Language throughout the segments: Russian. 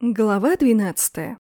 Глава двенадцатая.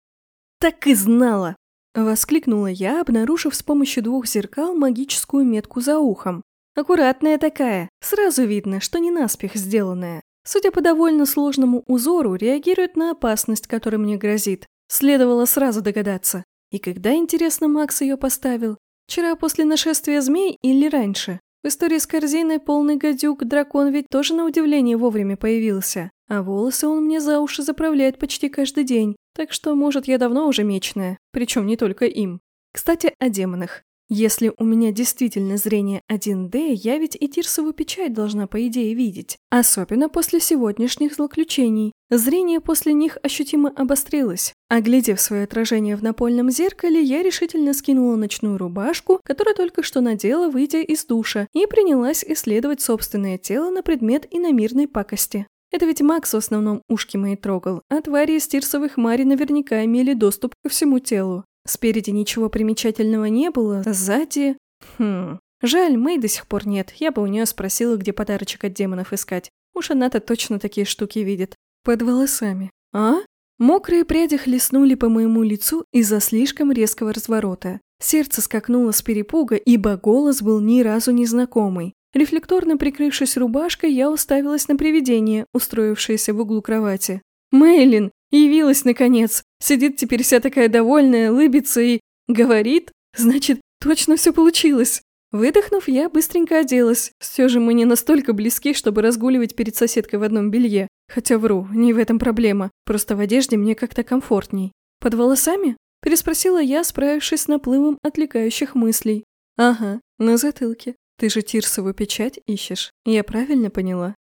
«Так и знала!» – воскликнула я, обнаружив с помощью двух зеркал магическую метку за ухом. Аккуратная такая, сразу видно, что не наспех сделанная. Судя по довольно сложному узору, реагирует на опасность, которая мне грозит. Следовало сразу догадаться. И когда, интересно, Макс ее поставил? Вчера после нашествия змей или раньше? В истории с корзиной полный гадюк дракон ведь тоже на удивление вовремя появился. А волосы он мне за уши заправляет почти каждый день, так что, может, я давно уже мечная, причем не только им. Кстати, о демонах. Если у меня действительно зрение 1D, я ведь и Тирсову печать должна, по идее, видеть. Особенно после сегодняшних злоключений. Зрение после них ощутимо обострилось. Оглядев свое отражение в напольном зеркале, я решительно скинула ночную рубашку, которую только что надела, выйдя из душа, и принялась исследовать собственное тело на предмет иномирной пакости. Это ведь Макс в основном ушки мои трогал, а твари из тирсовых мари наверняка имели доступ ко всему телу. Спереди ничего примечательного не было, а сзади... Хм... Жаль, Мэй до сих пор нет, я бы у нее спросила, где подарочек от демонов искать. Уж она-то точно такие штуки видит. Под волосами. А? Мокрые пряди хлестнули по моему лицу из-за слишком резкого разворота. Сердце скакнуло с перепуга, ибо голос был ни разу не знакомый. Рефлекторно прикрывшись рубашкой, я уставилась на привидение, устроившееся в углу кровати. Мейлин! Явилась, наконец! Сидит теперь вся такая довольная, лыбится и... Говорит? Значит, точно все получилось! Выдохнув, я быстренько оделась. Все же мы не настолько близки, чтобы разгуливать перед соседкой в одном белье. Хотя вру, не в этом проблема. Просто в одежде мне как-то комфортней. Под волосами? Переспросила я, справившись с наплывом отвлекающих мыслей. Ага, на затылке. Ты же Тирсову печать ищешь, я правильно поняла?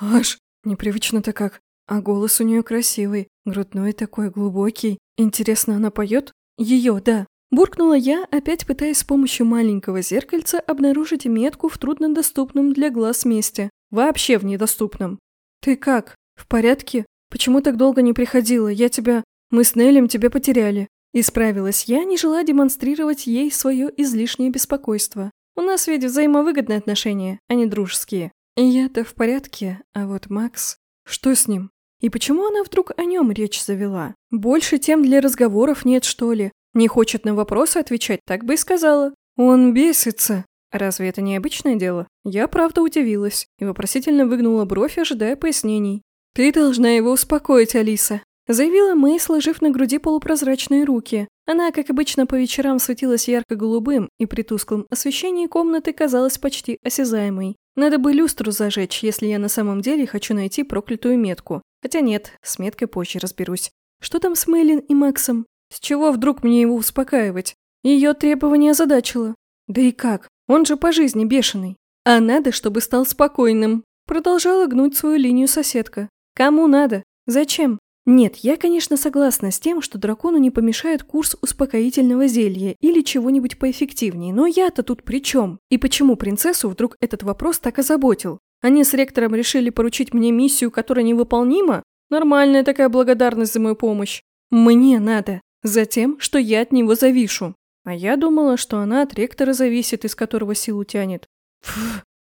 Аж, непривычно-то как. А голос у нее красивый, грудной такой, глубокий. Интересно, она поет? Ее, да. Буркнула я, опять пытаясь с помощью маленького зеркальца обнаружить метку в труднодоступном для глаз месте. Вообще в недоступном. Ты как? В порядке? Почему так долго не приходила? Я тебя... Мы с Нелем тебя потеряли. Исправилась я, не желая демонстрировать ей свое излишнее беспокойство. У нас ведь взаимовыгодные отношения, а не дружеские. Я-то в порядке, а вот Макс... Что с ним? И почему она вдруг о нем речь завела? Больше тем для разговоров нет, что ли? Не хочет на вопросы отвечать, так бы и сказала. Он бесится. Разве это не обычное дело? Я правда удивилась и вопросительно выгнула бровь, ожидая пояснений. «Ты должна его успокоить, Алиса», — заявила Мэй, сложив на груди полупрозрачные руки. Она, как обычно, по вечерам светилась ярко-голубым, и при тусклом освещении комнаты казалась почти осязаемой. Надо бы люстру зажечь, если я на самом деле хочу найти проклятую метку. Хотя нет, с меткой позже разберусь. Что там с Мэйлин и Максом? С чего вдруг мне его успокаивать? Ее требование озадачило. Да и как? Он же по жизни бешеный. А надо, чтобы стал спокойным. Продолжала гнуть свою линию соседка. Кому надо? Зачем? Нет, я, конечно, согласна с тем, что дракону не помешает курс успокоительного зелья или чего-нибудь поэффективнее, но я-то тут при чем? И почему принцессу вдруг этот вопрос так озаботил? Они с ректором решили поручить мне миссию, которая невыполнима? Нормальная такая благодарность за мою помощь. Мне надо. За тем, что я от него завишу. А я думала, что она от ректора зависит, из которого силу тянет. Фу,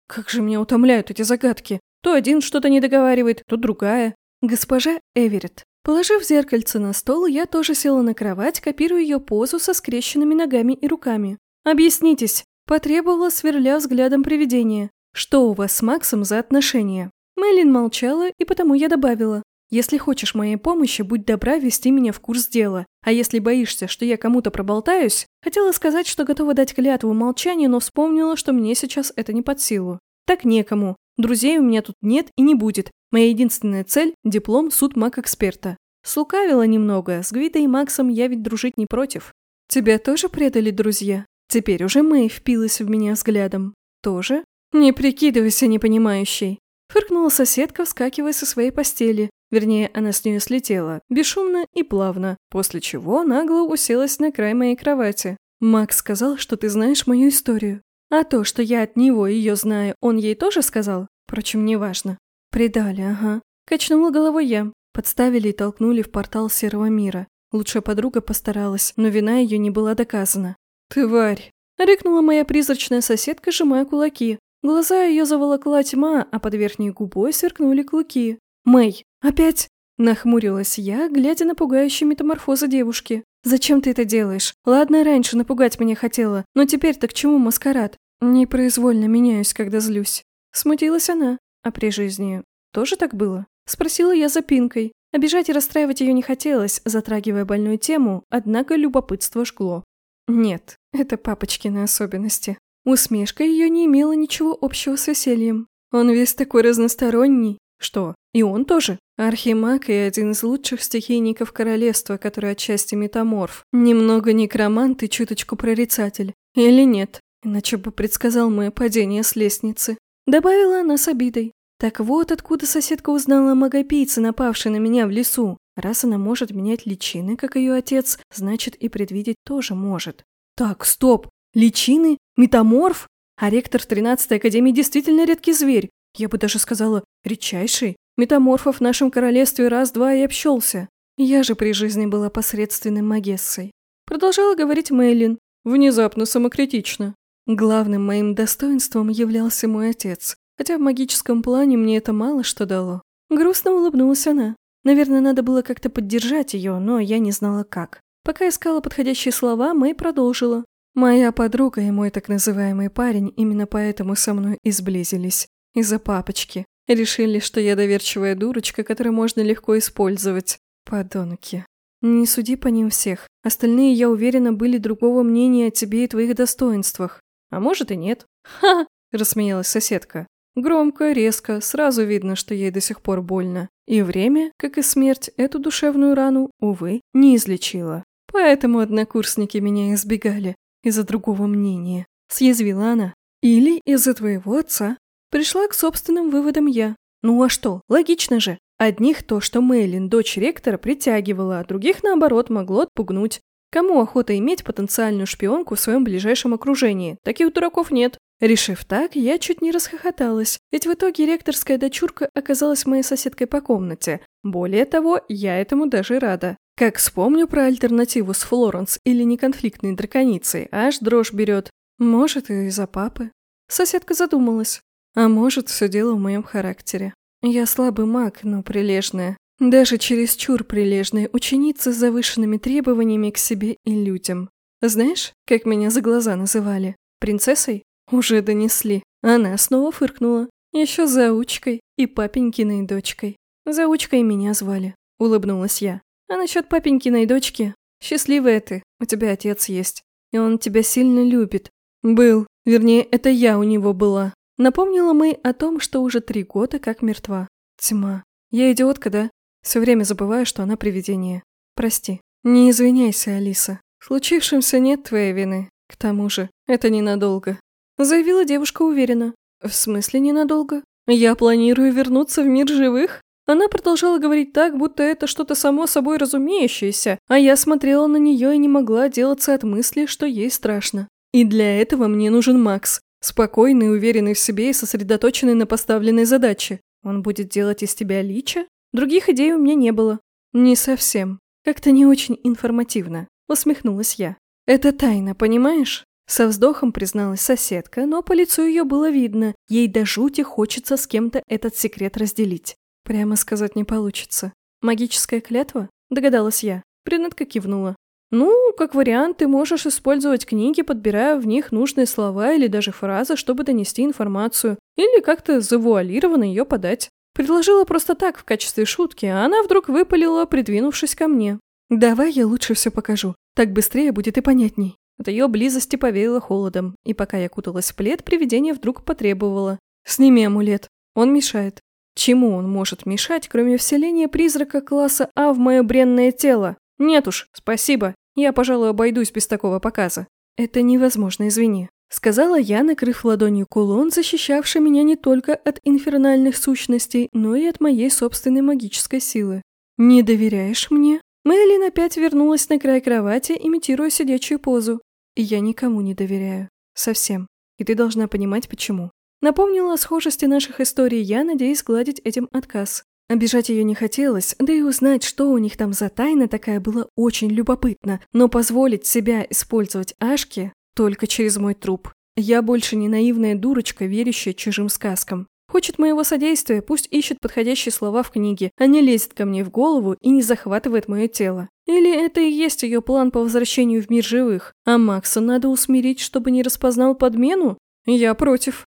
как же меня утомляют эти загадки. То один что-то не договаривает, то другая. Госпожа Эверетт, Положив зеркальце на стол, я тоже села на кровать, копируя ее позу со скрещенными ногами и руками. «Объяснитесь», – потребовала, сверля взглядом привидения. «Что у вас с Максом за отношения?» Мэйлин молчала, и потому я добавила. «Если хочешь моей помощи, будь добра вести меня в курс дела. А если боишься, что я кому-то проболтаюсь...» Хотела сказать, что готова дать клятву молчания, но вспомнила, что мне сейчас это не под силу. Так некому. Друзей у меня тут нет и не будет. Моя единственная цель – диплом суд маг-эксперта. Слукавила немного, с Гвидой и Максом я ведь дружить не против. Тебя тоже предали друзья? Теперь уже Мэй впилась в меня взглядом. Тоже? Не прикидывайся непонимающей. Фыркнула соседка, вскакивая со своей постели. Вернее, она с нее слетела, бесшумно и плавно, после чего нагло уселась на край моей кровати. Макс сказал, что ты знаешь мою историю. А то, что я от него ее знаю, он ей тоже сказал? Впрочем, неважно. «Предали, ага». Качнула головой я. Подставили и толкнули в портал серого мира. Лучшая подруга постаралась, но вина ее не была доказана. «Тварь!» – рыкнула моя призрачная соседка, сжимая кулаки. Глаза ее заволокла тьма, а под верхней губой сверкнули клыки. «Мэй, опять?» Нахмурилась я, глядя на пугающие метаморфозы девушки. «Зачем ты это делаешь? Ладно, раньше напугать меня хотела, но теперь-то к чему маскарад? Непроизвольно меняюсь, когда злюсь». Смутилась она. А при жизни тоже так было? Спросила я запинкой. Обижать и расстраивать ее не хотелось, затрагивая больную тему, однако любопытство жгло. Нет, это папочкины особенности. Усмешка ее не имела ничего общего с весельем. Он весь такой разносторонний. Что, и он тоже? Архимаг и один из лучших стихийников королевства, который отчасти метаморф. Немного некромант и чуточку прорицатель. Или нет? Иначе бы предсказал мое падение с лестницы. Добавила она с обидой. Так вот, откуда соседка узнала о магопийце, напавшей на меня в лесу. Раз она может менять личины, как ее отец, значит и предвидеть тоже может. Так, стоп! Личины? Метаморф? А ректор 13-й академии действительно редкий зверь. Я бы даже сказала, редчайший. Метаморфов в нашем королевстве раз-два и общался. Я же при жизни была посредственным магессой. Продолжала говорить Мэйлин, внезапно самокритично. Главным моим достоинством являлся мой отец, хотя в магическом плане мне это мало что дало. Грустно улыбнулась она. Наверное, надо было как-то поддержать ее, но я не знала как. Пока искала подходящие слова, Мэй продолжила. Моя подруга и мой так называемый парень именно поэтому со мной и сблизились. Из-за папочки. Решили, что я доверчивая дурочка, которую можно легко использовать. Подонки. Не суди по ним всех. Остальные, я уверена, были другого мнения о тебе и твоих достоинствах. А может и нет. Ха! Рассмеялась соседка. Громко, резко, сразу видно, что ей до сих пор больно. И время, как и смерть, эту душевную рану, увы, не излечило. Поэтому однокурсники меня избегали. Из-за другого мнения. Съязвила она. Или из-за твоего отца. Пришла к собственным выводам я. Ну а что, логично же. Одних то, что Мэйлин, дочь ректора, притягивала, а других, наоборот, могло отпугнуть. Кому охота иметь потенциальную шпионку в своем ближайшем окружении? Таких дураков нет. Решив так, я чуть не расхохоталась, ведь в итоге ректорская дочурка оказалась моей соседкой по комнате. Более того, я этому даже рада. Как вспомню про альтернативу с Флоренс или неконфликтной драконицей, аж дрожь берет. Может, и из-за папы. Соседка задумалась. А может, все дело в моем характере. Я слабый маг, но прилежная. Даже чересчур прилежная ученица с завышенными требованиями к себе и людям. Знаешь, как меня за глаза называли? Принцессой? Уже донесли. Она снова фыркнула. Еще заучкой и папенькиной дочкой. Заучкой меня звали. Улыбнулась я. А насчет папенькиной дочки? Счастливая ты, у тебя отец есть. И он тебя сильно любит. Был. Вернее, это я у него была. Напомнила мы о том, что уже три года как мертва. Тьма. Я идиотка, да? Все время забываю, что она привидение. Прости. Не извиняйся, Алиса. В случившемся нет твоей вины. К тому же, это ненадолго. Заявила девушка уверенно. В смысле ненадолго? Я планирую вернуться в мир живых? Она продолжала говорить так, будто это что-то само собой разумеющееся, а я смотрела на нее и не могла делаться от мысли, что ей страшно. И для этого мне нужен Макс. Спокойный, уверенный в себе и сосредоточенный на поставленной задаче. Он будет делать из тебя лича? Других идей у меня не было. Не совсем. Как-то не очень информативно. Усмехнулась я. Это тайна, понимаешь? Со вздохом призналась соседка, но по лицу ее было видно. Ей до жути хочется с кем-то этот секрет разделить. Прямо сказать не получится. Магическая клятва? Догадалась я. Брюнетка кивнула. Ну, как вариант, ты можешь использовать книги, подбирая в них нужные слова или даже фразы, чтобы донести информацию, или как-то завуалированно ее подать. Предложила просто так, в качестве шутки, а она вдруг выпалила, придвинувшись ко мне. «Давай я лучше все покажу. Так быстрее будет и понятней». От ее близости повеяло холодом, и пока я куталась в плед, привидение вдруг потребовало. «Сними амулет. Он мешает». Чему он может мешать, кроме вселения призрака класса А в мое бренное тело? Нет уж, спасибо. Я, пожалуй, обойдусь без такого показа. Это невозможно, извини. Сказала я, накрыв ладонью кулон, защищавший меня не только от инфернальных сущностей, но и от моей собственной магической силы. «Не доверяешь мне?» Мэйлин опять вернулась на край кровати, имитируя сидячую позу. Я никому не доверяю. Совсем. И ты должна понимать, почему. Напомнила о схожести наших историй я, надеясь сгладить этим отказ. Обижать ее не хотелось, да и узнать, что у них там за тайна такая, было очень любопытно, но позволить себя использовать Ашки только через мой труп. Я больше не наивная дурочка, верящая чужим сказкам. Хочет моего содействия, пусть ищет подходящие слова в книге, а не лезет ко мне в голову и не захватывает мое тело. Или это и есть ее план по возвращению в мир живых? А Макса надо усмирить, чтобы не распознал подмену? Я против.